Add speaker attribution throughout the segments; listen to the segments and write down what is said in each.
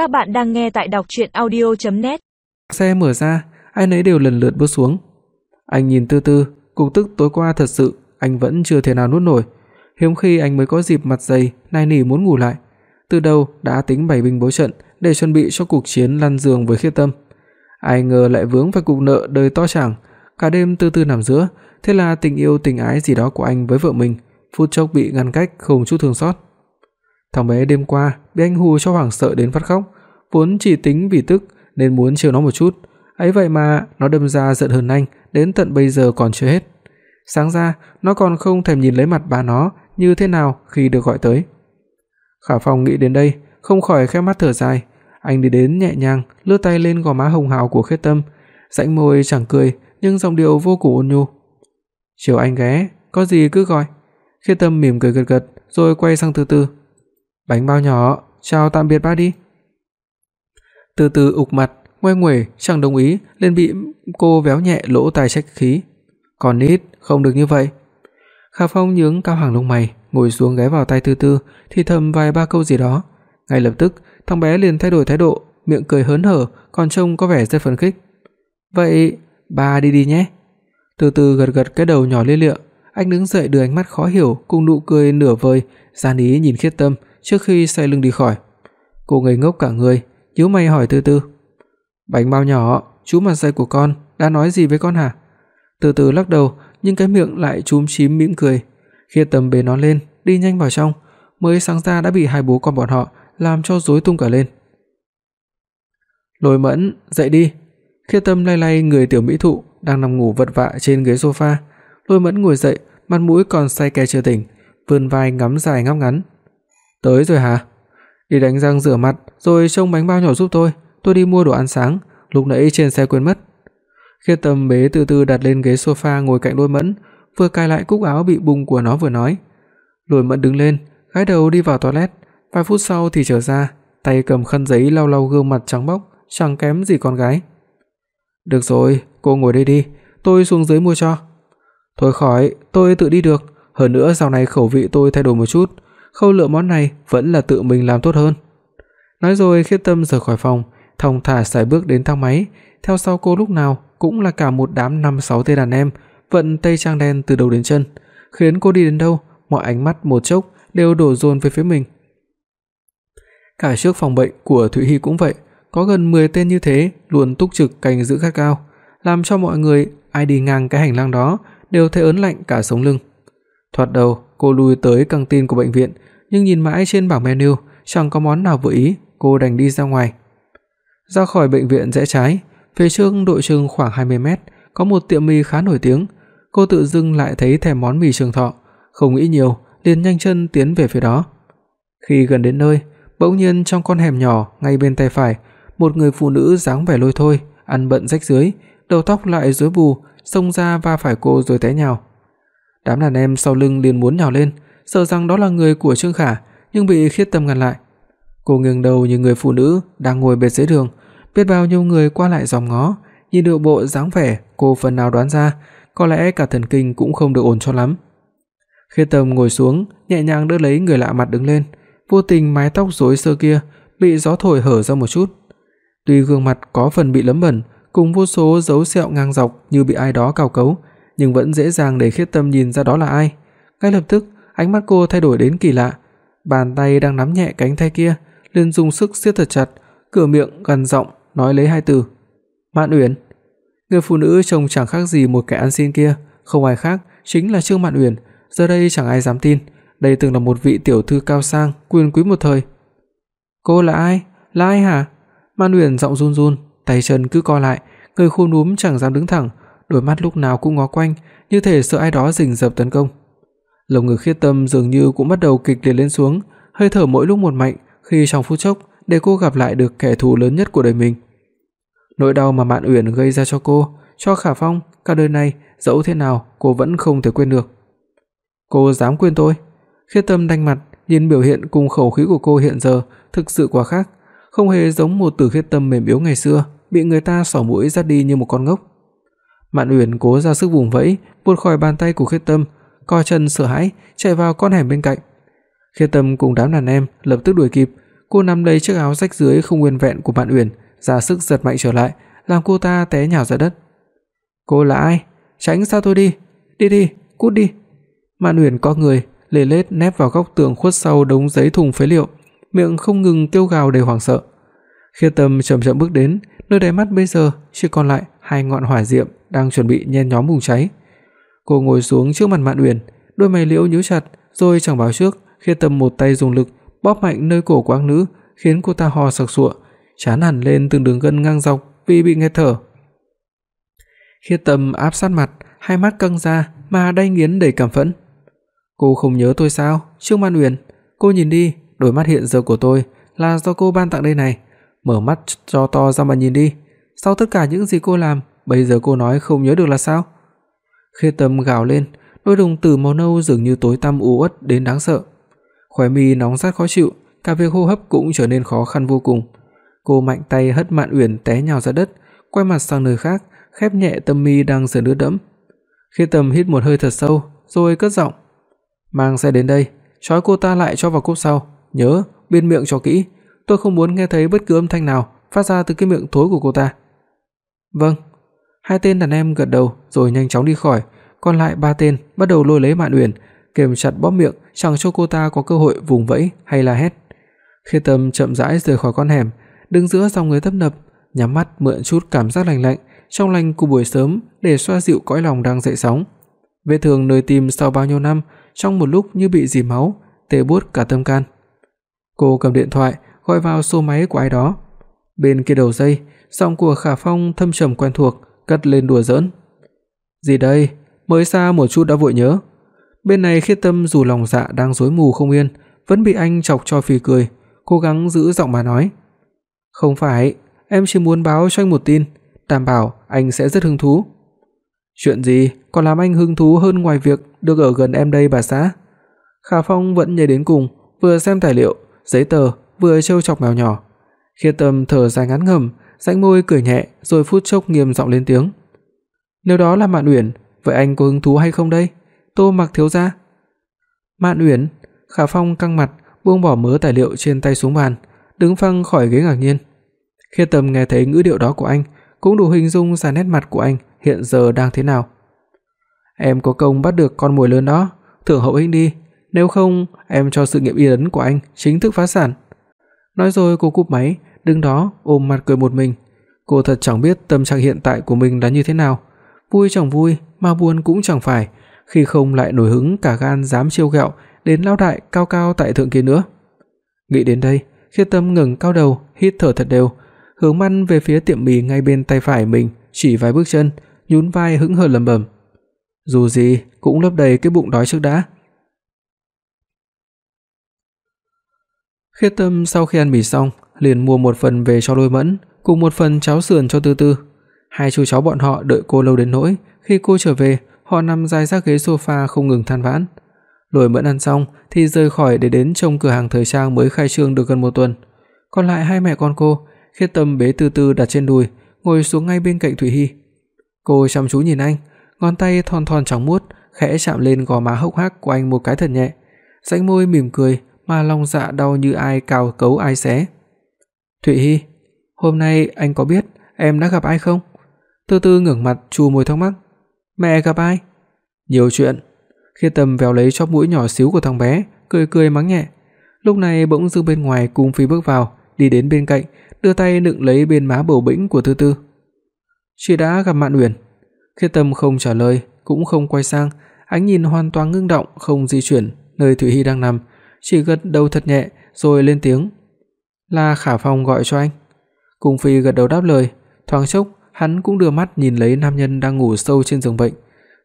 Speaker 1: Các bạn đang nghe tại đọc audio net
Speaker 2: Xe mở ra, ai nấy đều lần lượt bước xuống. Anh nhìn Tư Tư, cục tức tối qua thật sự anh vẫn chưa thể nào nuốt nổi. Hiếm khi anh mới có dịp mặt dày nài nỉ muốn ngủ lại. Từ đầu đã tính bày binh bố trận để chuẩn bị cho cuộc chiến lăn giường với Khiết Tâm. Ai ngờ lại vướng phải cục nợ đời to chẳng, cả đêm Tư Tư nằm giữa, thế là tình yêu tình ái gì đó của anh với vợ mình phút chốc bị ngăn cách không chút thương xót. Thằng bé đêm qua bị anh hù cho hoảng sợ đến phát khóc, vốn chỉ tính vì tức nên muốn chiều nó một chút, ấy vậy mà nó đâm ra giận hơn anh, đến tận bây giờ còn chưa hết. Sáng ra, nó còn không thèm nhìn lấy mặt ba nó như thế nào khi được gọi tới. Khả Phong nghĩ đến đây, không khỏi khẽ mắt thở dài, anh đi đến nhẹ nhàng lướt tay lên gò má hồng hào của Khết Tâm, rãnh môi chẳng cười nhưng giọng điệu vô cùng ôn nhu. "Chiều anh ghé, có gì cứ gọi." Khết Tâm mỉm cười gật gật rồi quay sang Từ Từ. "Bánh bao nhỏ, chào tạm biệt ba đi." Từ Từ ục mặt, ngoe nguẩy chẳng đồng ý, liền bị cô véo nhẹ lỗ tai trách khí. "Còn nít, không được như vậy." Khả Phong nhướng cao hàng lông mày, ngồi xuống ghé vào tai từ từ thì thầm vài ba câu gì đó. Ngay lập tức, thằng bé liền thay đổi thái độ, miệng cười hớn hở, còn trông có vẻ rất phấn khích. "Vậy, ba đi đi nhé." Từ từ gật gật cái đầu nhỏ lia lịa, anh đứng dậy đưa ánh mắt khó hiểu cùng nụ cười nửa vời, gian ý nhìn Khiết Tâm trước khi xoay lưng đi khỏi. Cô ngây ngốc cả người, nhíu mày hỏi Từ Từ: "Bánh bao nhỏ, chú mặt dày của con đã nói gì với con hả?" Từ từ lắc đầu, nhưng cái miệng lại chúm chím mỉm cười. khi Tâm bế nó lên, đi nhanh vào trong, mới sáng ra đã bị hai bố con bọn họ làm cho rối tung cả lên. Lôi Mẫn, dậy đi. khi Tâm lay lay người tiểu mỹ thụ đang nằm ngủ vật vã trên ghế sofa. Lôi Mẫn ngồi dậy, mặt mũi còn say kè chưa tỉnh, vươn vai ngắm dài ngóc ngắn. "Tới rồi hả? Đi đánh răng rửa mặt rồi trông bánh bao nhỏ giúp tôi, tôi đi mua đồ ăn sáng, lúc nãy trên xe quên mất." Khiết Tâm bế từ từ đặt lên ghế sofa ngồi cạnh Lôi Mẫn, vừa cài lại cúc áo bị bung của nó vừa nói. Lôi Mẫn đứng lên, gái đầu đi vào toilet, vài phút sau thì trở ra, tay cầm khăn giấy lau lau gương mặt trắng bóc, chẳng kém gì con gái. "Được rồi, cô ngồi đây đi, tôi xuống dưới mua cho." "Thôi khỏi, tôi tự đi được, hơn nữa dạo này khẩu vị tôi thay đổi một chút, khâu lựa món này vẫn là tự mình làm tốt hơn." Nói rồi Khiết Tâm rời khỏi phòng, thong thả sải bước đến thang máy, theo sau cô lúc nào cũng là cả một đám năm sáu tên đàn em, vận tây trang đen từ đầu đến chân, khiến cô đi đến đâu, mọi ánh mắt một chốc đều đổ dồn về phía mình. Cả trước phòng bệnh của Thụy Hi cũng vậy, có gần 10 tên như thế luôn túc trực canh giữ gắt cao, làm cho mọi người ai đi ngang cái hành lang đó đều thấy ớn lạnh cả sống lưng. Thoạt đầu, cô lui tới căng tin của bệnh viện, nhưng nhìn mãi trên bảng menu chẳng có món nào vừa ý, cô đành đi ra ngoài. Ra khỏi bệnh viện rẽ trái, Phía trước đội chừng khoảng 20 mét có một tiệm mì khá nổi tiếng, cô tự dưng lại thấy thèm món mì Trường Thọ, không nghĩ nhiều, liền nhanh chân tiến về phía đó. Khi gần đến nơi, bỗng nhiên trong con hẻm nhỏ ngay bên tay phải, một người phụ nữ dáng vẻ lôi thôi, ăn bận rách rưới, đầu tóc lại rối bù, xông ra va phải cô rồi té nhào. Đám đàn em sau lưng liền muốn nhào lên, sợ rằng đó là người của Trương Khả, nhưng bị Khiết Tâm ngăn lại. Cô nghiêng đầu nhìn người phụ nữ đang ngồi bên dưới đường, biết bao nhiêu người qua lại dòm ngó, nhìn được bộ dáng vẻ, cô phần nào đoán ra, có lẽ cả thần kinh cũng không được ổn cho lắm. Khiết Tâm ngồi xuống, nhẹ nhàng đỡ lấy người lạ mặt đứng lên, vô tình mái tóc rối xơ kia bị gió thổi hở ra một chút. Tuy gương mặt có phần bị lấm bẩn, cùng vô số dấu sẹo ngang dọc như bị ai đó cào cấu, nhưng vẫn dễ dàng để Khiết Tâm nhìn ra đó là ai. Ngay lập tức, ánh mắt cô thay đổi đến kỳ lạ, bàn tay đang nắm nhẹ cánh tay kia, liền dùng sức siết thật chặt, cửa miệng gần giọng nói lấy hai từ. Mạn Uyển. Người phụ nữ trông chẳng khác gì một kẻ ăn xin kia, không ai khác chính là Trương Mạn Uyển, giờ đây chẳng ai dám tin, đây từng là một vị tiểu thư cao sang, quyền quý một thời. Cô là ai? Là ai hả? Mạn Uyển giọng run run, tay chân cứ co lại, người khô núm chẳng dám đứng thẳng, đôi mắt lúc nào cũng ngó quanh, như thể sợ ai đó rình rập tấn công. Lồng ngực Khiết Tâm dường như cũng bắt đầu kịch liệt lên xuống, hơi thở mỗi lúc một mạnh, khi trong phút chốc để cô gặp lại được kẻ thù lớn nhất của đời mình. Nỗi đau mà Mạn Uyển gây ra cho cô, cho Khả Phong, cả đời này dẫu thế nào cô vẫn không thể quên được. Cô dám quên tôi? Khiết Tâm đanh mặt, nhìn biểu hiện cùng khẩu khí của cô hiện giờ thực sự quá khác, không hề giống một Tử Khiết Tâm mềm yếu ngày xưa, bị người ta xỏ mũi dắt đi như một con ngốc. Mạn Uyển cố ra sức vùng vẫy, buột khỏi bàn tay của Khiết Tâm, co chân sợ hãi chạy vào con hẻm bên cạnh. Khiết Tâm cùng đám đàn em lập tức đuổi kịp, Cô nắm lấy chiếc áo rách dưới không nguyên vẹn của Mạn Uyển, ra sức giật mạnh trở lại, làm cô ta té nhào ra đất. "Cô là ai? Tránh xa tôi đi, đi đi, cút đi." Mạn Uyển co người, lê lết nép vào góc tường khuất sau đống giấy thùng phế liệu, miệng không ngừng kêu gào đầy hoảng sợ. Khiết Tâm chậm chậm bước đến, nơi đáy mắt bây giờ chỉ còn lại hai ngọn hỏa diệm đang chuẩn bị nhen nhóm bùng cháy. Cô ngồi xuống trước mặt Mạn Uyển, đôi mày liễu nhíu chặt, rồi chẳng báo trước, khi Tâm một tay dùng lực bóp mạnh nơi cổ của nữ, khiến cô ta ho sặc sụa, chán hẳn lên từng đường gân ngang dọc vì bị nghẹt thở. Khiết Tâm áp sát mặt, hai mắt căng ra mà đay nghiến đầy cảm phẫn. Cô không nhớ tôi sao? Trương Mạn Uyển, cô nhìn đi, đôi mắt hiện giờ của tôi là do cô ban tặng đây này. Mở mắt cho to ra mà nhìn đi. Sau tất cả những gì cô làm, bây giờ cô nói không nhớ được là sao? Khê Tâm gào lên, đôi đồng tử màu nâu dường như tối tăm u uất đến đáng sợ. Khóe mi nóng rát khó chịu, cả việc hô hấp cũng trở nên khó khăn vô cùng. Cô mạnh tay hất Mạn Uyển té nhào ra đất, quay mặt sang nơi khác, khép nhẹ tâm mi đang dần ướt đẫm. Khê Tâm hít một hơi thật sâu, rồi cất giọng, "Mang xe đến đây, trói cô ta lại cho vào cốp sau, nhớ biên miệng cho kỹ, tôi không muốn nghe thấy bất cứ âm thanh nào phát ra từ cái miệng thối của cô ta." "Vâng." Hai tên đàn em gật đầu rồi nhanh chóng đi khỏi, còn lại ba tên bắt đầu lôi lấy Mạn Uyển, kềm chặt bóp miệng, chẳng cho cô ta có cơ hội vùng vẫy hay la hét. Khi Tâm chậm rãi rời khỏi con hẻm, đứng giữa dòng người tấp nập, nhắm mắt mượn chút cảm giác lành lạnh, trong lành của buổi sớm để xoa dịu cõi lòng đang dậy sóng. Vết thương nơi tim sau bao nhiêu năm, trong một lúc như bị dì máu, tê buốt cả tâm can. Cô cầm điện thoại, gọi vào số máy của ai đó. Bên kia đầu dây, giọng của Khả Phong thâm trầm quen thuộc, cất lên đùa giỡn. "Gì đây, mới xa một chút đã vội nhớ." Bên này Khiết Tâm dù lòng dạ đang rối mù không yên, vẫn bị anh chọc cho phì cười, cố gắng giữ giọng mà nói. "Không phải, em chỉ muốn báo cho anh một tin, đảm bảo anh sẽ rất hứng thú." "Chuyện gì còn làm anh hứng thú hơn ngoài việc được ở gần em đây bà xã?" Khả Phong vẫn nhảy đến cùng, vừa xem tài liệu, giấy tờ, vừa trêu chọc mèo nhỏ. Khiết Tâm thở dài ngắn ngẩm, rãnh môi cười nhẹ, rồi phút chốc nghiêm giọng lên tiếng. "Nếu đó là Mạn Uyển, vậy anh có hứng thú hay không đây?" Tô Mặc thiếu gia. Mạn Uyển, Khả Phong căng mặt, buông bỏ mớ tài liệu trên tay xuống bàn, đứng phăng khỏi ghế ngạc nhiên. Khi Tâm nghe thấy ngữ điệu đó của anh, cũng đủ hình dung ra nét mặt của anh hiện giờ đang thế nào. Em có công bắt được con mồi lớn đó, thưởng hậu hĩnh đi, nếu không em cho sự nghiệp y ấn của anh chính thức phá sản. Nói rồi cô cúp máy, đứng đó ôm mặt cười một mình. Cô thật chẳng biết tâm trạng hiện tại của mình là như thế nào, vui chẳng vui mà buồn cũng chẳng phải, khi không lại nổi hứng cả gan dám trêu ghẹo đến lão đại cao cao tại thượng kia nữa. Nghĩ đến đây, Khiết Tâm ngẩng cao đầu, hít thở thật đều, hướng mắt về phía tiệm mì ngay bên tay phải mình, chỉ vài bước chân, nhún vai hững hờ lẩm bẩm. Dù gì cũng lấp đầy cái bụng đói trước đã. Khiết Tâm sau khi ăn mì xong, liền mua một phần về cho Lôi Mẫn, cùng một phần cháo sườn cho Tư Tư. Hai chú cháu bọn họ đợi cô lâu đến nỗi khi cô trở về, họ nằm dài ra ghế sofa không ngừng than vãn. Lôi Mẫn ăn xong thì rời khỏi để đến trông cửa hàng thời trang mới khai trương được gần một tuần. Còn lại hai mẹ con cô, Khiết Tâm bế Tư Tư đặt trên đùi, ngồi xuống ngay bên cạnh Thủy Hi. Cô chăm chú nhìn anh, ngón tay thon thon trắng muốt khẽ chạm lên gò má hốc hác của anh một cái thật nhẹ. Rãnh môi mỉm cười mà lòng dạ đau như ai cào cấu ai xé. "Thụy Hi, hôm nay anh có biết em đã gặp ai không?" Tư Tư ngẩng mặt chu môi thắc mắc. "Mẹ gặp ai?" "Nhiều chuyện." Khi Tâm véo lấy chóp mũi nhỏ xíu của thằng bé, cười cười mắng nhẹ. Lúc này bỗng dưng bên ngoài Cung Phi bước vào, đi đến bên cạnh, đưa tay nựng lấy bên má bầu bĩnh của Tư Tư. "Chị đã gặp Mạn Uyển?" Khi Tâm không trả lời, cũng không quay sang, ánh nhìn hoàn toàn ngưng động không di chuyển nơi Thụy Hi đang nằm, chỉ gật đầu thật nhẹ rồi lên tiếng. "Là Khả Phong gọi cho anh." Cung Phi gật đầu đáp lời, thoáng chốc hắn cũng đưa mắt nhìn lấy nam nhân đang ngủ sâu trên giường bệnh,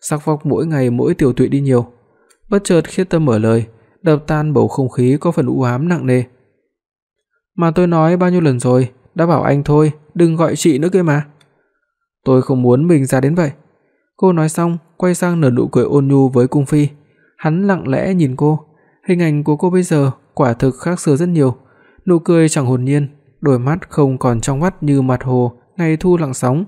Speaker 2: sắc vóc mỗi ngày mỗi tiểu tụy đi nhiều. Bất chợt Khiết Tâm mở lời, đập tan bầu không khí có phần u ám nặng nề. "Mà tôi nói bao nhiêu lần rồi, đã bảo anh thôi, đừng gọi chị nữa kia mà." "Tôi không muốn mình ra đến vậy." Cô nói xong, quay sang nở nụ cười ôn nhu với cung phi. Hắn lặng lẽ nhìn cô, hình ảnh của cô bây giờ quả thực khác xưa rất nhiều. Nụ cười chẳng hồn nhiên, đôi mắt không còn trong vắt như mặt hồ ngày thu lặng sóng,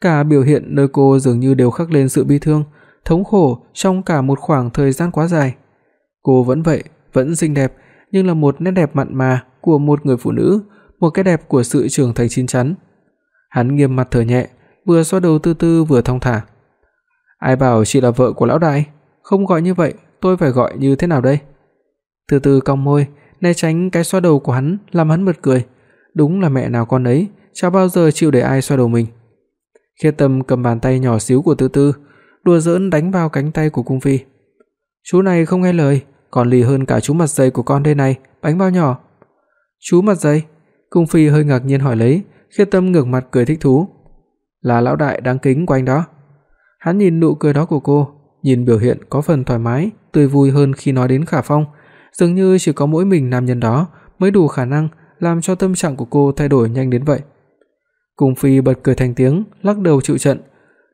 Speaker 2: cả biểu hiện nơi cô dường như đều khắc lên sự bi thương, thống khổ trong cả một khoảng thời gian quá dài. Cô vẫn vậy, vẫn xinh đẹp, nhưng là một nét đẹp mặn mà của một người phụ nữ, một cái đẹp của sự trưởng thành chín chắn. Hắn nghiêm mặt thở nhẹ, vừa xoa đầu Tư Tư vừa thong thả. Ai bảo chị là vợ của lão đại? Không gọi như vậy, tôi phải gọi như thế nào đây? Từ từ cong môi, né tránh cái xoa đầu của hắn, làm hắn bật cười. Đúng là mẹ nào con ấy, chả bao giờ chịu để ai xoa đầu mình. Khiết Tâm cầm bàn tay nhỏ xíu của Tư Tư, đùa giỡn đánh vào cánh tay của cung phi. Chú này không nghe lời, còn lì hơn cả chú mặt dày của con đây này, bánh bao nhỏ. Chú mặt dày? Cung phi hơi ngạc nhiên hỏi lấy, Khiết Tâm ngước mặt cười thích thú. Là lão đại đáng kính của anh đó. Hắn nhìn nụ cười đó của cô, nhìn biểu hiện có phần thoải mái, tươi vui hơn khi nói đến Khả Phong, dường như chỉ có mỗi mình nam nhân đó mới đủ khả năng làm cho tâm trạng của cô thay đổi nhanh đến vậy. Cung Phi bật cười thành tiếng, lắc đầu chịu trận.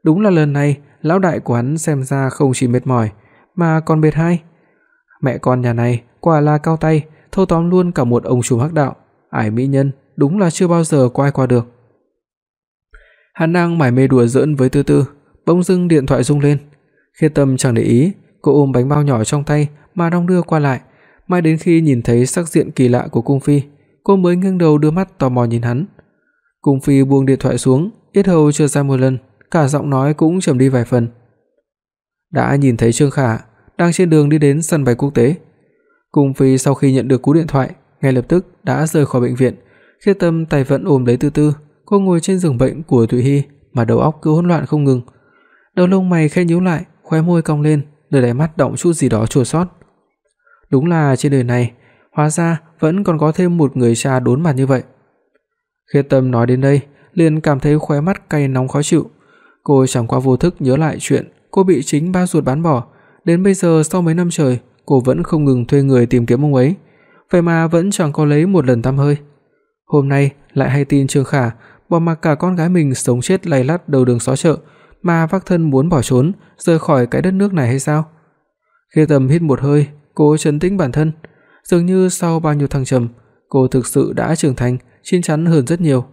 Speaker 2: Đúng là lần này, lão đại của hắn xem ra không chỉ mệt mỏi mà còn mệt hay. Mẹ con nhà này quả là cao tay, thâu tóm luôn cả một ông chủ hắc đạo, ải mỹ nhân, đúng là chưa bao giờ quay qua được. Hắn đang mải mê đùa giỡn với Tư Tư, bỗng dưng điện thoại rung lên. Khiết Tâm chẳng để ý, cô ôm bánh bao nhỏ trong tay mà đong đưa qua lại, mãi đến khi nhìn thấy sắc diện kỳ lạ của cung phi, cô mới ngẩng đầu đưa mắt tò mò nhìn hắn. Cung phi buông điện thoại xuống, ít hầu chưa ra một lần, cả giọng nói cũng trầm đi vài phần. Đã nhìn thấy Trương Khả đang trên đường đi đến sân bay quốc tế. Cung phi sau khi nhận được cú điện thoại, ngay lập tức đã rời khỏi bệnh viện, khi Tâm tay vẫn ôm lấy Tư Tư, cô ngồi trên giường bệnh của Thụy Hi mà đầu óc cứ hỗn loạn không ngừng. Đầu lông mày khẽ nhíu lại, khóe môi cong lên, đôi đáy mắt động chút gì đó chua xót. Đúng là trên đời này, hóa ra vẫn còn có thêm một người cha đốn mặt như vậy. Khiết Tâm nói đến đây, liền cảm thấy khóe mắt cay nóng khó chịu. Cô chẳng qua vô thức nhớ lại chuyện cô bị chính ba ruột bán bỏ, đến bây giờ sau mấy năm trời, cô vẫn không ngừng thuê người tìm kiếm ông ấy, vậy mà vẫn chẳng có lấy một lần tăm hơi. Hôm nay lại hay tin Trương Khả bỏ mặc cả con gái mình sống chết lay lắt đầu đường xó chợ mà vác thân muốn bỏ trốn, rời khỏi cái đất nước này hay sao? Khi Tâm hít một hơi, cô trấn tĩnh bản thân, dường như sau bao nhiêu thăng trầm, cô thực sự đã trưởng thành, chín chắn hơn rất nhiều.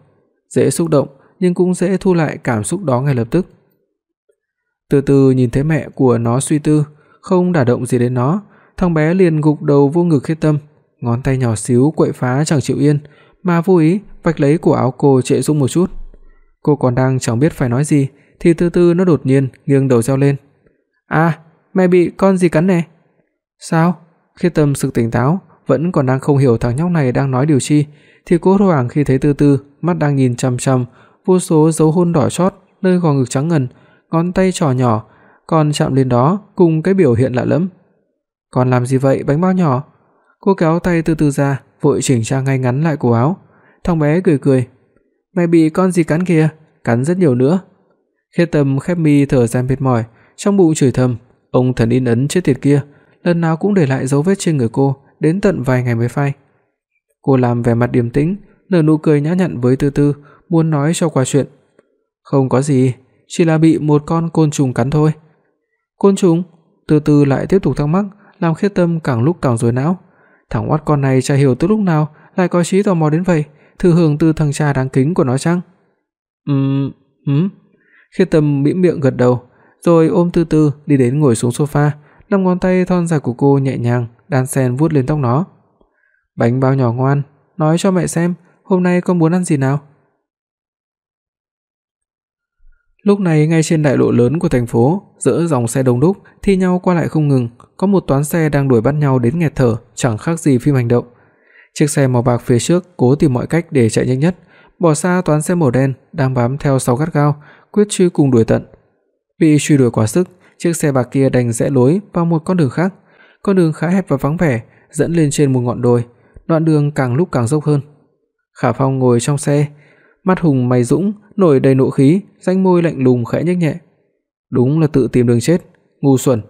Speaker 2: Dễ xúc động nhưng cũng dễ thu lại cảm xúc đó ngay lập tức. Từ từ nhìn thấy mẹ của nó suy tư, không đả động gì đến nó, thằng bé liền gục đầu vô ngực Khiết Tâm, ngón tay nhỏ xíu quậy phá chẳng chịu yên, mà vô ý vạch lấy cổ áo cô trệ Dung một chút. Cô còn đang chẳng biết phải nói gì thì từ từ nó đột nhiên nghiêng đầu reo lên. "A, mẹ bị con gì cắn nè?" "Sao?" khi Tâm sực tỉnh táo, vẫn còn đang không hiểu thằng nhóc này đang nói điều chi, thì cô hoàng khi thấy Tư Tư mắt đang nhìn chằm chằm vô số dấu hôn đỏ chót nơi gò ngực trắng ngần, ngón tay trỏ nhỏ còn chạm lên đó cùng cái biểu hiện lạ lẫm. "Con làm gì vậy, bánh bao nhỏ?" Cô kéo tay Tư Tư ra, vội chỉnh trang ngay ngắn lại cổ áo. Thằng bé cười cười, "Mày bị con gì cắn kìa, cắn rất nhiều nữa." Khê Tâm khép mi thở dài mệt mỏi, trong bụng chửi thầm, ông thần in ấn chết tiệt kia, lần nào cũng để lại dấu vết trên người cô, đến tận vài ngày mới phai. Cô làm vẻ mặt điềm tĩnh, nở nụ cười nhã nhặn với Tư Tư, muốn nói cho qua chuyện. "Không có gì, chỉ là bị một con côn trùng cắn thôi." "Côn trùng?" Tư Tư lại tiếp tục thắc mắc, làm Khiết Tâm càng lúc càng rối não. Thằng oát con này chả hiểu từ lúc nào lại có trí tò mò đến vậy, thử hưởng từ thằng cha đáng kính của nó chăng? Ừm, ừm. Khiết Tâm mỉm miệng gật đầu, rồi ôm Tư Tư đi đến ngồi xuống sofa, năm ngón tay thon dài của cô nhẹ nhàng đan xen vuốt lên tóc nó. "Bánh bao nhỏ ngoan, nói cho mẹ xem, hôm nay con muốn ăn gì nào?" Lúc này ngay trên đại lộ lớn của thành phố, giữa dòng xe đông đúc thi nhau qua lại không ngừng, có một toán xe đang đuổi bắt nhau đến nghẹt thở, chẳng khác gì phim hành động. Chiếc xe màu bạc phía trước cố tìm mọi cách để chạy nhanh nhất, bỏ xa toán xe màu đen đang bám theo sau gắt gao, quyết truy cùng đuổi tận. Bị truy đuổi quá sức, chiếc xe bạc kia đành rẽ lối vào một con đường khác. Con đường khá hẹp và vắng vẻ, dẫn lên trên một ngọn đồi, đoạn đường càng lúc càng dốc hơn. Khả Phong ngồi trong xe, mắt hùng mày dũng, nổi đầy nộ khí, rãnh môi lạnh lùng khẽ nhếch nhẹ. Đúng là tự tìm đường chết, ngu xuẩn.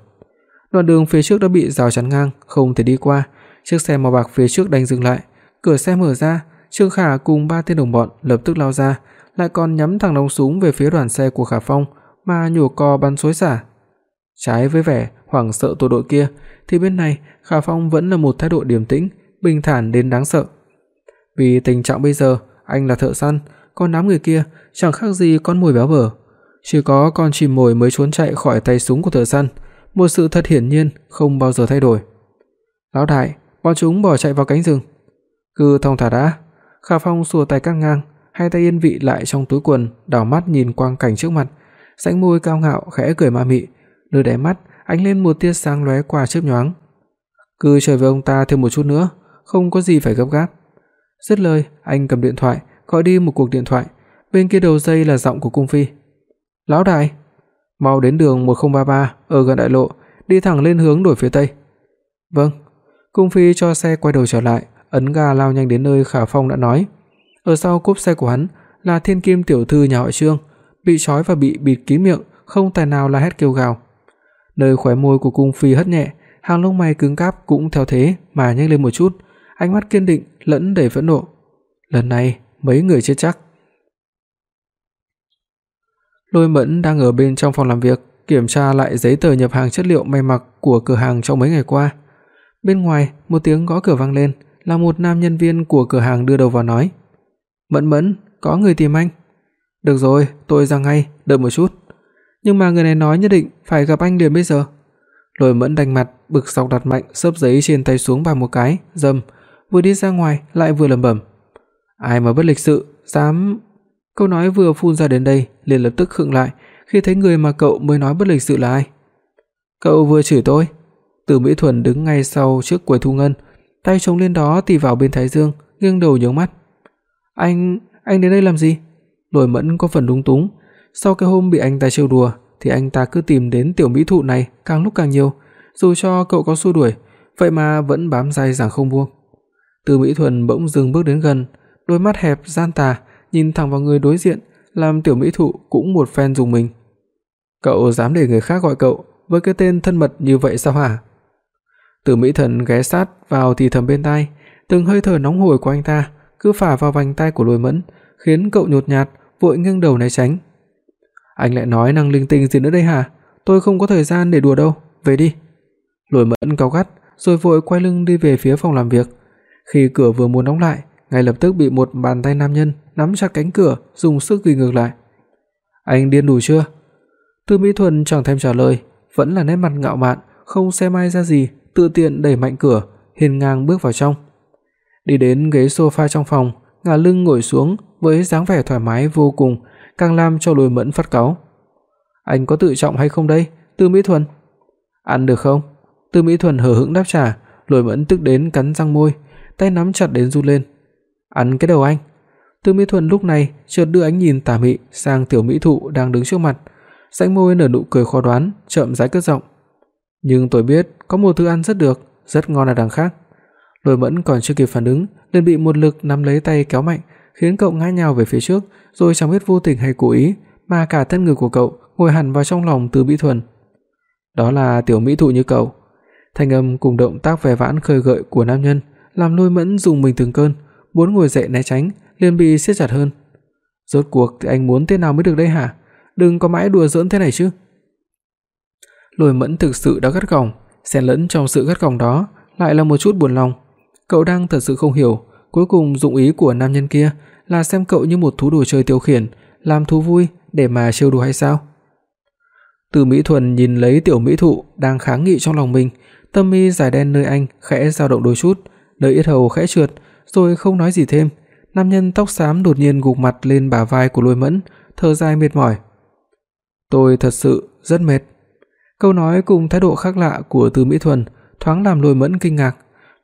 Speaker 2: Đoạn đường phía trước đã bị rào chắn ngang, không thể đi qua, chiếc xe màu bạc phía trước đành dừng lại, cửa xe mở ra, Trương Khả cùng ba tên đồng bọn lập tức lao ra, lại còn nhắm thẳng nòng súng về phía đoàn xe của Khả Phong mà nhổ cò bắn xối xả. Trái với vẻ hoảng sợ tổ đội kia, thì bên này Khả Phong vẫn là một thái độ điềm tĩnh, bình thản đến đáng sợ. Vì tình trạng bây giờ, anh là thợ săn, còn đám người kia chẳng khác gì con mồi béo bở, chỉ có con chim mồi mới trốn chạy khỏi tay súng của thợ săn, một sự thật hiển nhiên không bao giờ thay đổi. "Lão đại, bọn chúng bỏ chạy vào cánh rừng." Cứ thông thả đã. Khả Phong xua tay cắt ngang, hai tay yên vị lại trong túi quần, đảo mắt nhìn quang cảnh trước mặt, sánh môi cao ngạo khẽ cười ma mị, nơi đáy mắt ánh lên một tia sáng lóe qua chớp nhoáng. Cứ chờ với ông ta thêm một chút nữa, không có gì phải gấp gáp. Dứt lời, anh cầm điện thoại, gọi đi một cuộc điện thoại. Bên kia đầu dây là giọng của cung phi. "Lão đại, mau đến đường 1033 ở gần đại lộ, đi thẳng lên hướng đổi phía tây." "Vâng." Cung phi cho xe quay đầu trở lại, ấn ga lao nhanh đến nơi Khả Phong đã nói. Ở sau cốp xe của hắn là Thiên Kim tiểu thư nhà họ Trương, bị trói và bị bịt kín miệng, không tài nào la hét kêu gào. Nơi khóe môi của cung phi hất nhẹ, hàng lông mày cứng cáp cũng theo thế mà nhếch lên một chút, ánh mắt kiên định lẫn đầy phẫn nộ. Lần này mấy người chết chắc. Lôi Mẫn đang ở bên trong phòng làm việc, kiểm tra lại giấy tờ nhập hàng chất liệu may mặc của cửa hàng trong mấy ngày qua. Bên ngoài, một tiếng gõ cửa vang lên, là một nam nhân viên của cửa hàng đưa đầu vào nói: "Mẫn Mẫn, có người tìm anh." "Được rồi, tôi ra ngay, đợi một chút." Nhưng mà người này nói nhất định phải gặp anh liền bây giờ. Lôi Mẫn đành mặt, bực sọc đặt mạnh xấp giấy trên tay xuống bàn một cái, dầm, vừa đi ra ngoài lại vừa lẩm bẩm. Ai mà bất lịch sự, dám Câu nói vừa phun ra đến đây, liền lập tức khựng lại khi thấy người mà cậu mới nói bất lịch sự là ai. Cậu vừa chửi tôi. Từ Mỹ Thuần đứng ngay sau trước quầy thu ngân, tay chống lên đó tì vào bên thái dương, nghiêng đầu nhướng mắt. "Anh, anh đến đây làm gì?" Lôi Mẫn có phần lúng túng, sau cái hôm bị anh ta trêu đùa thì anh ta cứ tìm đến tiểu mỹ thụ này càng lúc càng nhiều, dù cho cậu có xua đuổi, vậy mà vẫn bám dai rằng không buông. Từ Mỹ Thuần bỗng dừng bước đến gần, đôi mắt hẹp gian tà nhìn thẳng vào người đối diện, làm tiểu mỹ thụ cũng một phen dùng mình. Cậu dám để người khác gọi cậu với cái tên thân mật như vậy sao hả? Từ Mỹ Thần ghé sát vào thì thầm bên tai, từng hơi thở nóng hổi của anh ta cứ phả vào vành tai của Lôi Mẫn, khiến cậu nhột nhạt vội nghiêng đầu né tránh. Anh lại nói năng linh tinh gì nữa đây hả? Tôi không có thời gian để đùa đâu, về đi. Lôi Mẫn cáu gắt, rồi vội quay lưng đi về phía phòng làm việc. Khi cửa vừa muốn đóng lại, ngay lập tức bị một bàn tay nam nhân nắm chặt cánh cửa, dùng sức ghi ngược lại. "Anh điên đủ chưa?" Tư Mỹ Thuần chẳng thèm trả lời, vẫn là nét mặt ngạo mạn, không xem ai ra gì, tự tiện đẩy mạnh cửa, hiên ngang bước vào trong. Đi đến ghế sofa trong phòng, ngả lưng ngồi xuống với dáng vẻ thoải mái vô cùng, càng làm cho Lôi Mẫn phát cáu. "Anh có tự trọng hay không đây, Tư Mỹ Thuần?" "Ăn được không?" Tư Mỹ Thuần hờ hững đáp trả, Lôi Mẫn tức đến cắn răng môi, tay nắm chặt đến run lên. "Ăn cái đầu anh." Tư Mỹ Thuần lúc này chợt đưa ánh nhìn tà mị sang tiểu mỹ thụ đang đứng trước mặt, rãnh môi nở nụ cười khó đoán, chậm rãi cất giọng. "Nhưng tôi biết có một thứ ăn rất được, rất ngon ở đằng khác." Lôi Mẫn còn chưa kịp phản ứng, liền bị một lực nắm lấy tay kéo mạnh, khiến cậu ngã nhào về phía trước, rồi chẳng biết vô tình hay cố ý, mà cả thân người của cậu ngồi hẳn vào trong lòng Từ Mỹ Thuần. Đó là tiểu mỹ thụ như cậu. Thanh âm cùng động tác vẻ vãn khơi gợi của nam nhân làm Lôi Mẫn dùng mình từng cơn, muốn ngồi dậy né tránh, liền bị siết chặt hơn. Rốt cuộc thì anh muốn thế nào mới được đây hả? Đừng có mãi đùa giỡn thế này chứ. Lôi Mẫn thực sự đã gắt gỏng, xen lẫn trong sự gắt gỏng đó lại là một chút buồn lòng. Cậu đang thật sự không hiểu, cuối cùng dụng ý của nam nhân kia là xem cậu như một thú đồ chơi tiêu khiển, làm thú vui để mà trêu đùa hay sao? Từ Mỹ Thuần nhìn lấy tiểu mỹ thụ đang kháng nghị trong lòng mình, tâm mi dài đen nơi anh khẽ dao động đôi chút, nơi yết hầu khẽ trượt, rồi không nói gì thêm. Nam nhân tóc xám đột nhiên gục mặt lên bả vai của Lôi Mẫn, thở dài mệt mỏi. "Tôi thật sự rất mệt." Câu nói cùng thái độ khác lạ của Từ Mỹ Thuần thoáng làm Lôi Mẫn kinh ngạc,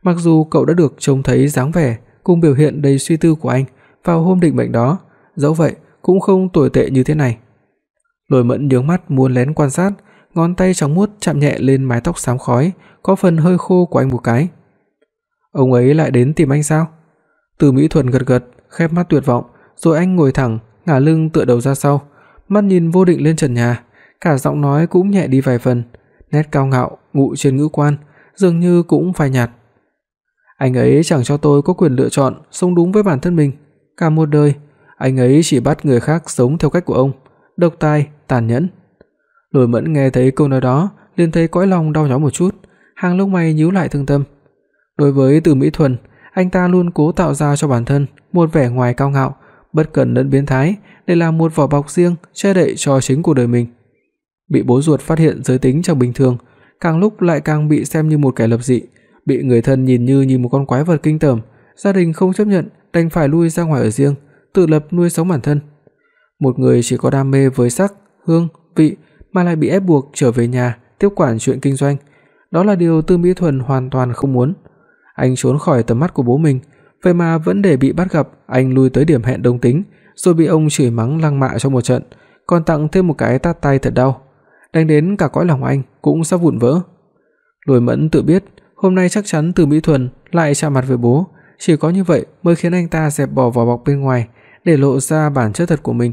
Speaker 2: mặc dù cậu đã được trông thấy dáng vẻ cùng biểu hiện đầy suy tư của anh vào hôm định mệnh đó, dẫu vậy cũng không tồi tệ như thế này. Lôi Mẫn nhướng mắt muốn lén quan sát, ngón tay trắng muốt chạm nhẹ lên mái tóc xám khói, có phần hơi khô của anh một cái. Ông ấy lại đến tìm anh sao? Từ Mỹ Thuần gật gật, khép mắt tuyệt vọng, rồi anh ngồi thẳng, ngả lưng tựa đầu ra sau, mắt nhìn vô định lên trần nhà, cả giọng nói cũng nhẹ đi vài phần, nét cao ngạo ngụ trên ngữ quan, dường như cũng phai nhạt. Anh ấy chẳng cho tôi có quyền lựa chọn sống đúng với bản thân mình, cả một đời anh ấy chỉ bắt người khác sống theo cách của ông, độc tài, tàn nhẫn. Lôi Mẫn nghe thấy câu nói đó, liền thấy cõi lòng đau nhói một chút, hàng lông mày nhíu lại thương tâm. Đối với Từ Mỹ Thuần, anh ta luôn cố tạo ra cho bản thân một vẻ ngoài cao ngạo, bất cẩn lẫn biến thái để làm một vỏ bọc riêng che đậy cho chính cuộc đời mình. Bị bố ruột phát hiện giới tính chẳng bình thường, càng lúc lại càng bị xem như một kẻ lập dị, bị người thân nhìn như như một con quái vật kinh tởm, gia đình không chấp nhận, đành phải lui ra ngoài ở riêng, tự lập nuôi sống bản thân. Một người chỉ có đam mê với sắc, hương, vị mà lại bị ép buộc trở về nhà tiếp quản chuyện kinh doanh, đó là điều Tư Mỹ Thuần hoàn toàn không muốn. Anh trốn khỏi tầm mắt của bố mình, vậy mà vẫn để bị bắt gặp, anh lui tới điểm hẹn đồng tính, rồi bị ông chửi mắng lăng mạ trong một trận, còn tặng thêm một cái tát tay thật đau. Đánh đến cả cõi lòng anh cũng sắp vụn vỡ. Lôi Mẫn tự biết, hôm nay chắc chắn Từ Mỹ Thuần lại chạm mặt với bố, chỉ có như vậy mới khiến anh ta dẹp bỏ vỏ bọc bên ngoài để lộ ra bản chất thật của mình.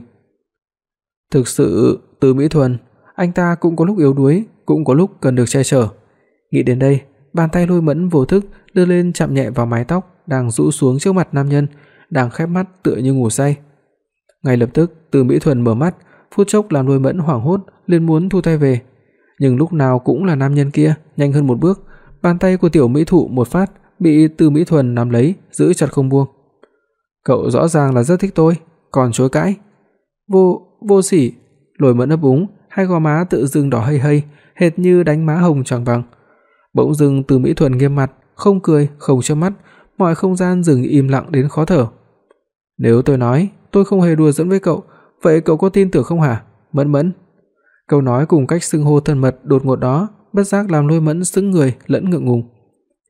Speaker 2: Thực sự, Từ Mỹ Thuần, anh ta cũng có lúc yếu đuối, cũng có lúc cần được che chở. Nghĩ đến đây, bàn tay Lôi Mẫn vô thức đưa lên chạm nhẹ vào mái tóc đang rũ xuống trước mặt nam nhân, đang khép mắt tựa như ngủ say. Ngay lập tức, Từ Mỹ Thuần mở mắt, phút chốc làm Lôi Mẫn hoảng hốt, liền muốn thu tay về. Nhưng lúc nào cũng là nam nhân kia, nhanh hơn một bước, bàn tay của tiểu mỹ thụ một phát bị Từ Mỹ Thuần nắm lấy, giữ chặt không buông. Cậu rõ ràng là rất thích tôi, còn chối cãi. Vô, vô sỉ, Lôi Mẫn ấp úng, hai gò má tự dưng đỏ hây hây, hệt như đánh má hồng chẳng bằng. Bỗng dưng Từ Mỹ Thuần nghiêm mặt, không cười, không chớp mắt, mọi không gian dường im lặng đến khó thở. Nếu tôi nói tôi không hề đùa giỡn với cậu, vậy cậu có tin tưởng không hả? Mẫn Mẫn. Câu nói cùng cách xưng hô thân mật đột ngột đó, bất giác làm Lôi Mẫn sững người lẫn ngượng ngùng.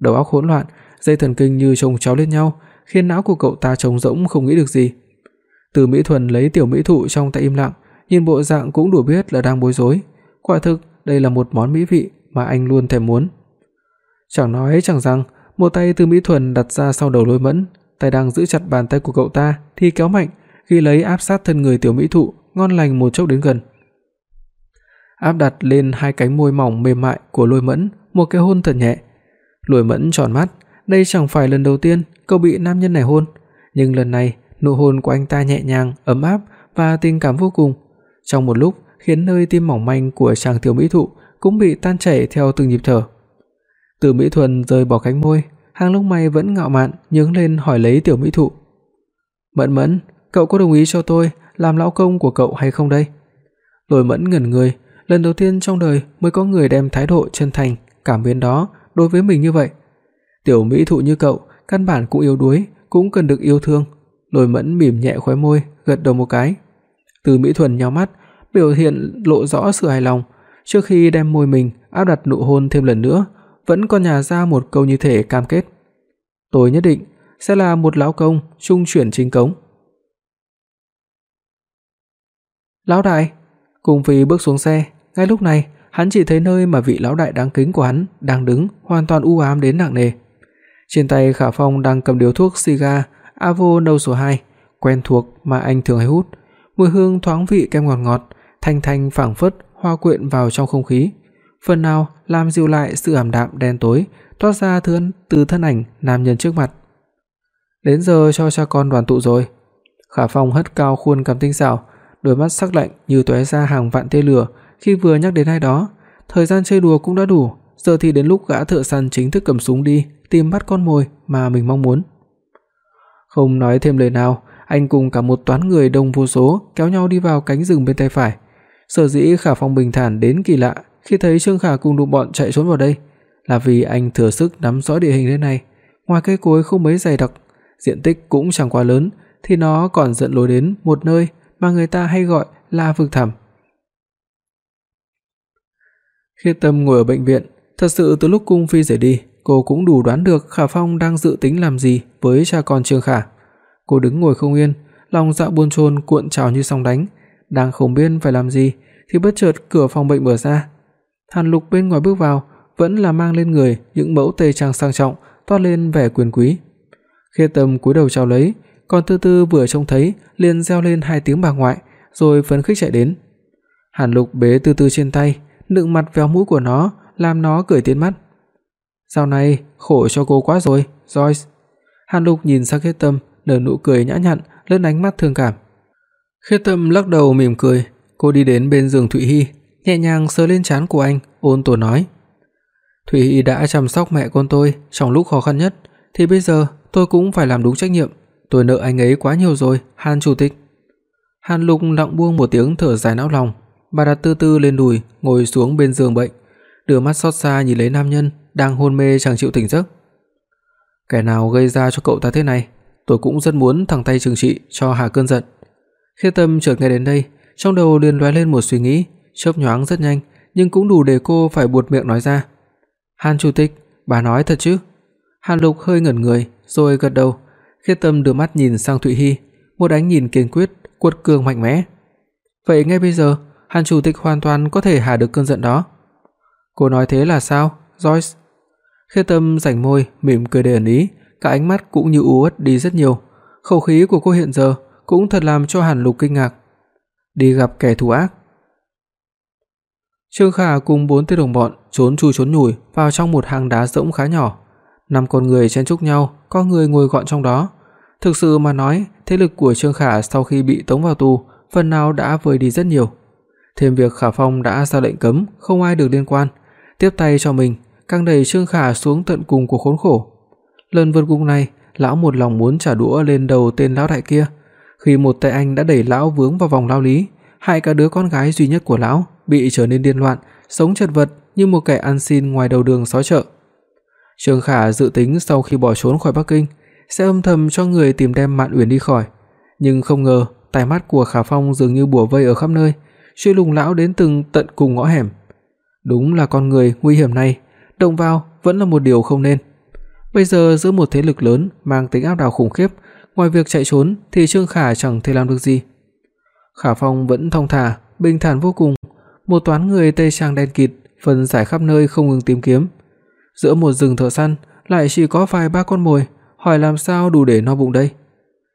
Speaker 2: Đầu óc hỗn loạn, dây thần kinh như chồng chéo lên nhau, khiến não của cậu ta trống rỗng không nghĩ được gì. Từ Mỹ Thuần lấy tiểu mỹ thụ trong tay im lặng, nhìn bộ dạng cũng đủ biết là đang bối rối. Quả thực, đây là một món mỹ vị mà anh luôn thèm muốn. Chẳng nói chẳng rằng, một tay Từ Mỹ Thuần đặt ra sau đầu Lôi Mẫn, tay đang giữ chặt bàn tay của cậu ta thì kéo mạnh, ghi lấy áp sát thân người tiểu mỹ thụ, ngon lành một chốc đến gần. Áp đặt lên hai cánh môi mỏng mềm mại của Lôi Mẫn, một cái hôn thật nhẹ. Lôi Mẫn tròn mắt, đây chẳng phải lần đầu tiên cậu bị nam nhân này hôn, nhưng lần này nụ hôn của anh ta nhẹ nhàng, ấm áp và tình cảm vô cùng. Trong một lúc, khiến nơi tim mỏng manh của chàng tiểu mỹ thụ cũng bị tan chảy theo từng nhịp thở. Từ Mỹ Thuần rời bỏ cánh môi, hàng lông mày vẫn ngạo mạn nhướng lên hỏi lấy tiểu mỹ thụ. "Mẫn Mẫn, cậu có đồng ý cho tôi làm lão công của cậu hay không đây?" Lôi Mẫn ngẩn người, lần đầu tiên trong đời mới có người đem thái độ chân thành, cảm biến đó đối với mình như vậy. Tiểu mỹ thụ như cậu, căn bản cũng yếu đuối, cũng cần được yêu thương. Lôi Mẫn mỉm nhẹ khóe môi, gật đầu một cái. Từ Mỹ Thuần nhíu mắt, biểu hiện lộ rõ sự hài lòng, trước khi đem môi mình áp đặt nụ hôn thêm lần nữa, vẫn còn nhả ra một câu như thể cam kết. Tôi nhất định sẽ là một lão công trung chuyển chính cống. Lão đại, cùng Phi bước xuống xe, ngay lúc này, hắn chỉ thấy nơi mà vị lão đại đáng kính của hắn đang đứng hoàn toàn u ám đến nặng nề. Trên tay Khả Phong đang cầm điếu thuốc Siga Avo No số 2, quen thuộc mà anh thường hay hút, mùi hương thoáng vị kem ngọt ngọt, thanh thanh phảng phất hòa quyện vào trong không khí, phần nào làm dịu lại sự ảm đạm đen tối toát ra thân từ thân ảnh nam nhân trước mặt. Đến giờ cho cha con đoàn tụ rồi. Khả Phong hất cao khuôn cằm tinh xảo, đôi mắt sắc lạnh như tóe ra hàng vạn tia lửa khi vừa nhắc đến ai đó. Thời gian chơi đùa cũng đã đủ, giờ thì đến lúc gã thợ săn chính thức cầm súng đi tìm bắt con mồi mà mình mong muốn. Không nói thêm lời nào, anh cùng cả một toán người đông vô số kéo nhau đi vào cánh rừng bên tay phải. Sở dĩ Khả Phong bình thản đến kỳ lạ khi thấy Trương Khả cùng đồng bọn chạy trốn vào đây, là vì anh thừa sức nắm rõ địa hình nơi này, ngoài cây cối không mấy dày đặc, diện tích cũng chẳng quá lớn thì nó còn dẫn lối đến một nơi mà người ta hay gọi là vực thẳm. Khi Tâm ngồi ở bệnh viện, thật sự từ lúc cung phi rời đi, cô cũng đủ đoán được Khả Phong đang dự tính làm gì với cha con Trương Khả. Cô đứng ngồi không yên, lòng dạ buồn chồn cuộn trào như sóng đánh, đang không biết phải làm gì thì bất chợt cửa phòng bệnh mở ra. Hàn Lục bên ngoài bước vào, vẫn là mang lên người những mẫu tây trang sang trọng, toát lên vẻ quyền quý. Khê Tâm cúi đầu chào lấy, còn Tư Tư vừa trông thấy liền reo lên hai tiếng bà ngoại, rồi phấn khích chạy đến. Hàn Lục bế Tư Tư trên tay, nựng mặt véo mũi của nó, làm nó cười tiến mắt. Sau này khổ cho cô quá rồi, Joyce." Hàn Lục nhìn sang Khê Tâm, nở nụ cười nhã nhặn, lướt ánh mắt thương cảm. Khê Tâm lắc đầu mỉm cười, cô đi đến bên giường Thụy Hi, nhẹ nhàng sờ lên trán của anh, ôn tồn nói: "Thụy Hi đã chăm sóc mẹ con tôi trong lúc khó khăn nhất, thì bây giờ tôi cũng phải làm đúng trách nhiệm, tôi nợ anh ấy quá nhiều rồi, Hàn chủ tịch." Hàn Lục lặng buông một tiếng thở dài não lòng, bà đặt tư tư lên đùi, ngồi xuống bên giường bệnh, đưa mắt xót xa nhìn lấy nam nhân đang hôn mê chẳng chịu tỉnh giấc. Kẻ nào gây ra cho cậu ta thế này, tôi cũng rất muốn thẳng tay trừng trị cho hà cơn giận. Khi Tâm chợt nghe đến đây, trong đầu liền lóe lên một suy nghĩ, chớp nhoáng rất nhanh, nhưng cũng đủ để cô phải buột miệng nói ra. "Hàn chủ tịch, bà nói thật chứ?" Hàn Lục hơi ngẩn người, rồi gật đầu. khi Tâm đưa mắt nhìn sang Thụy Hi, một ánh nhìn kiên quyết, quật cường mạnh mẽ. "Vậy ngay bây giờ, Hàn chủ tịch hoàn toàn có thể hạ được cơn giận đó." Cô nói thế là sao, Joyce? Khiết Tâm rảnh môi, mỉm cười đầy ẩn ý, cả ánh mắt cũng như u uất đi rất nhiều. Khẩu khí của cô hiện giờ cũng thật làm cho Hàn Lục kinh ngạc. Đi gặp kẻ thù ác. Trương Khả cùng bốn tên đồng bọn trốn chui trốn nhủi vào trong một hang đá rỗng khá nhỏ. Năm con người chen chúc nhau, có người ngồi gọn trong đó. Thực sự mà nói, thế lực của Trương Khả sau khi bị tống vào tù, phần nào đã vơi đi rất nhiều. Thêm việc Khả Phong đã ra lệnh cấm, không ai được liên quan, tiếp tay cho mình, càng đẩy Trương Khả xuống tận cùng của khốn khổ. Lần vượt ngục này, lão một lòng muốn trả đũa lên đầu tên lão đại kia. Khi một tay anh đã đẩy lão vướng vào vòng lao lý, hại cả đứa con gái duy nhất của lão bị trở nên điên loạn, sống chật vật như một kẻ ăn xin ngoài đầu đường xó chợ. Trương Khả dự tính sau khi bỏ trốn khỏi Bắc Kinh sẽ âm thầm cho người tìm đem Mạn Uyển đi khỏi, nhưng không ngờ tai mắt của Khả Phong dường như bủa vây ở khắp nơi, truy lùng lão đến từng tận cùng ngõ hẻm. Đúng là con người nguy hiểm này, động vào vẫn là một điều không nên. Bây giờ giữa một thế lực lớn mang tính áp đảo khủng khiếp, ngoài việc chạy trốn thì Trương Khả chẳng thể làm được gì. Khả Phong vẫn thong thả, bình thản vô cùng, một toán người tây trang đen kịt phân giải khắp nơi không ngừng tìm kiếm. Giữa một rừng thợ săn lại chỉ có vài ba con mồi, hỏi làm sao đủ để no bụng đây.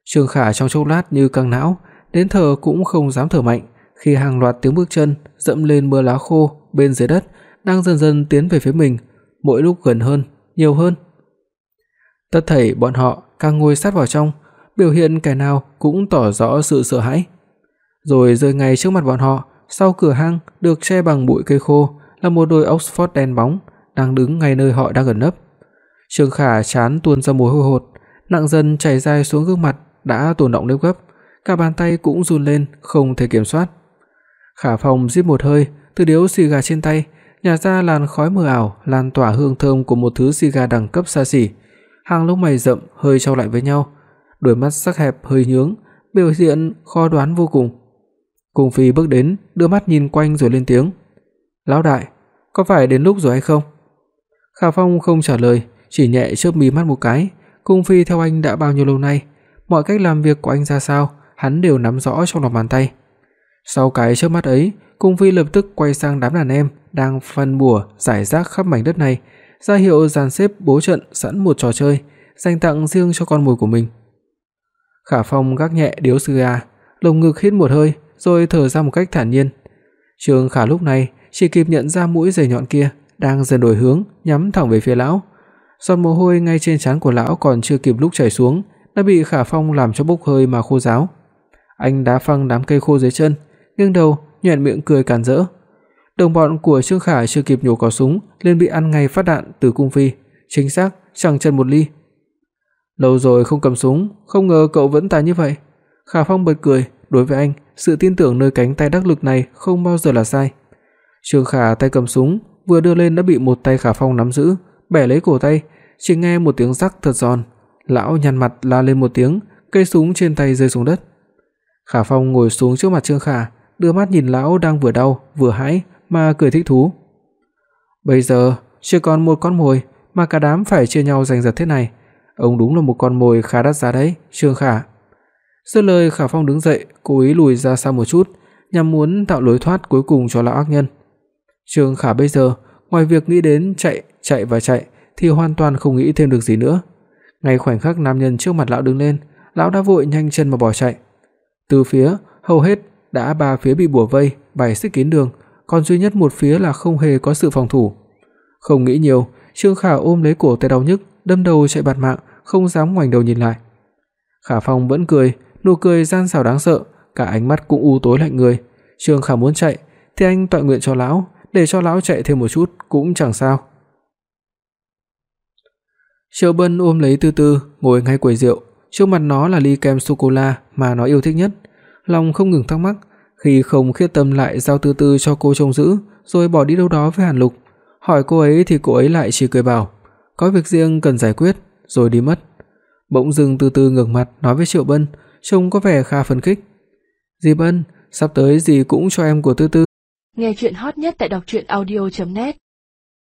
Speaker 2: Trương Khả trong chốc lát như căng não, đến thở cũng không dám thở mạnh, khi hàng loạt tiếng bước chân dẫm lên mưa lá khô bên dưới đất đang dần dần tiến về phía mình, mỗi lúc gần hơn, nhiều hơn. Tất thảy bọn họ càng ngồi sát vào trong, biểu hiện kẻ nào cũng tỏ rõ sự sợ hãi. Rồi rơi ngay trước mặt bọn họ, sau cửa hang được che bằng bụi cây khô là một đôi Oxford đen bóng đang đứng ngay nơi họ đang gần nấp. Trương Khả chán tuôn ra mồ hôi hột, nặng dần chảy dài xuống gương mặt đã tổn động nếp gấp, cả bàn tay cũng run lên không thể kiểm soát. Khả Phong rít một hơi, từ điếu xì gà trên tay, nhả ra làn khói mờ ảo lan tỏa hương thơm của một thứ xì gà đẳng cấp xa xỉ. Hàng lông mày rậm hơi chau lại với nhau, đôi mắt sắc hẹp hơi nhướng, biểu hiện khó đoán vô cùng. Cung Phi bước đến, đưa mắt nhìn quanh rồi lên tiếng. "Lão đại, có phải đến lúc rồi hay không?" Khả Phong không trả lời, chỉ nhẹ chớp mí mắt một cái, Cung Phi theo anh đã bao nhiêu lâu nay, mọi cách làm việc của anh ra sao, hắn đều nắm rõ trong lòng bàn tay. Sau cái chớp mắt ấy, Cung Phi lập tức quay sang đám đàn em đang phân bùa giải rác khắp mảnh đất này, ra hiệu dàn xếp bố trận sẵn một trò chơi dành tặng riêng cho con mồi của mình. Khả Phong gác nhẹ điếu sư a, lồng ngực hít một hơi, rồi thở ra một cách thản nhiên. Trương Khả lúc này chỉ kịp nhận ra mũi dày nhọn kia đang dần đổi hướng, nhắm thẳng về phía lão. Giọt mồ hôi ngay trên trán của lão còn chưa kịp lúc chảy xuống, đã bị Khả Phong làm cho bốc hơi mà khô ráo. Anh đá phăng đám cây khô dưới chân, nghiêng đầu, nhếch miệng cười càn rỡ. Đồng bọn của Trương Khả chưa kịp nhổ cò súng, liền bị ăn ngay phát đạn từ cung phi, chính xác chẳng chân một ly. Lâu rồi không cầm súng, không ngờ cậu vẫn tài như vậy. Khả Phong bật cười, đối với anh, sự tin tưởng nơi cánh tay đắc lực này không bao giờ là sai. Trương Khả tay cầm súng, vừa đưa lên đã bị một tay Khả Phong nắm giữ, bẻ lấy cổ tay, chỉ nghe một tiếng rắc thật giòn. Lão nhăn mặt la lên một tiếng, cây súng trên tay rơi xuống đất. Khả Phong ngồi xuống trước mặt Trương Khả, đưa mắt nhìn lão đang vừa đau vừa hãi mà cười thích thú. Bây giờ chưa còn một con mồi mà cả đám phải chia nhau giành giật thế này, ông đúng là một con mồi khá đắt giá đấy, Trương Khả. Dứt lời Khả Phong đứng dậy, cố ý lùi ra xa một chút, nhằm muốn tạo lối thoát cuối cùng cho lão ác nhân. Trương Khả bây giờ, ngoài việc nghĩ đến chạy, chạy và chạy thì hoàn toàn không nghĩ thêm được gì nữa. Ngay khoảnh khắc nam nhân trước mặt lão đứng lên, lão đã vội nhanh chân mà bỏ chạy. Từ phía, hầu hết đã ba phía bị bủa vây, bày xích kín đường, còn duy nhất một phía là không hề có sự phòng thủ. Không nghĩ nhiều, Trương Khả ôm lấy cổ tay đau nhức, đâm đầu chạy bạt mạng, không dám ngoảnh đầu nhìn lại. Khả Phong vẫn cười, nụ cười gian xảo đáng sợ, cả ánh mắt cũng u tối lạnh người. Trương Khả muốn chạy, thì anh tọa nguyện cho lão, để cho lão chạy thêm một chút cũng chẳng sao. Triệu Bân ôm lấy Tư Tư, ngồi ngay quầy rượu, trước mặt nó là ly kem sô cô la mà nó yêu thích nhất lòng không ngừng thắc mắc, khi Không Khiết Tâm lại giao tư tư cho cô trông giữ, rồi bỏ đi đâu đó với Hàn Lục. Hỏi cô ấy thì cô ấy lại chỉ cười bảo, có việc riêng cần giải quyết rồi đi mất. Bỗng dưng từ từ ngược mặt nói với Triệu Bân, trông có vẻ khá phấn khích. "Dì Bân, sắp tới dì cũng cho em của Tư Tư."
Speaker 1: Nghe truyện hot nhất tại doctruyenaudio.net